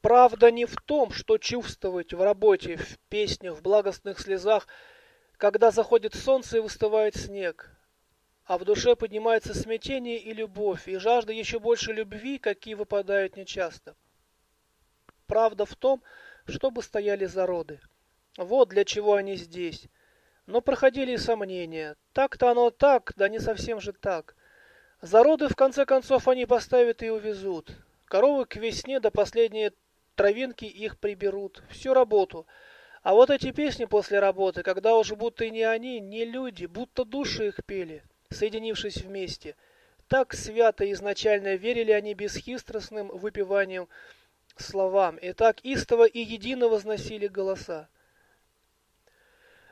Правда не в том, что чувствовать в работе, в песнях, в благостных слезах, когда заходит солнце и выстывает снег, а в душе поднимается смятение и любовь, и жажда еще больше любви, какие выпадают нечасто. Правда в том, чтобы стояли зароды. Вот для чего они здесь. Но проходили и сомнения. Так-то оно так, да не совсем же так. Зароды, в конце концов, они поставят и увезут. Коровы к весне до последней травинки их приберут. Всю работу. А вот эти песни после работы, когда уже будто и не они, не люди, будто души их пели, соединившись вместе. Так свято изначально верили они бесхитростным выпиванием словам, и так истово и едино возносили голоса.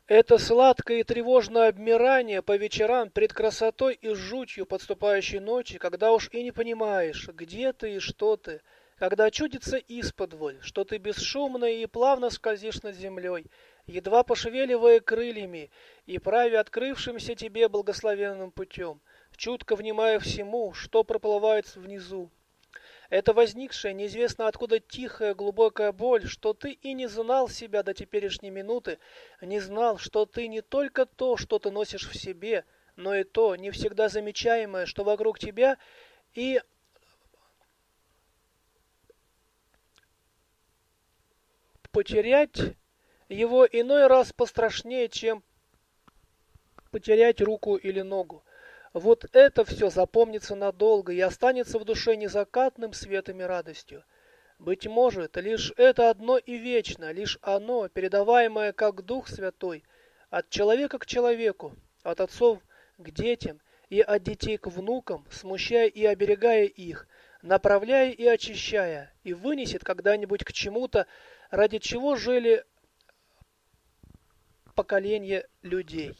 Это сладкое и тревожное обмирание по вечерам пред красотой и жутью подступающей ночи, когда уж и не понимаешь, где ты и что ты, когда чудится исподволь, что ты бесшумно и плавно скользишь над землей, едва пошевеливая крыльями и праве открывшимся тебе благословенным путем, чутко внимая всему, что проплывает внизу. Это возникшая, неизвестно откуда тихая, глубокая боль, что ты и не знал себя до теперешней минуты, не знал, что ты не только то, что ты носишь в себе, но и то, не всегда замечаемое, что вокруг тебя, и потерять его иной раз пострашнее, чем потерять руку или ногу. Вот это все запомнится надолго и останется в душе незакатным светом и радостью. Быть может, лишь это одно и вечно, лишь оно, передаваемое как Дух Святой, от человека к человеку, от отцов к детям и от детей к внукам, смущая и оберегая их, направляя и очищая, и вынесет когда-нибудь к чему-то, ради чего жили поколения людей.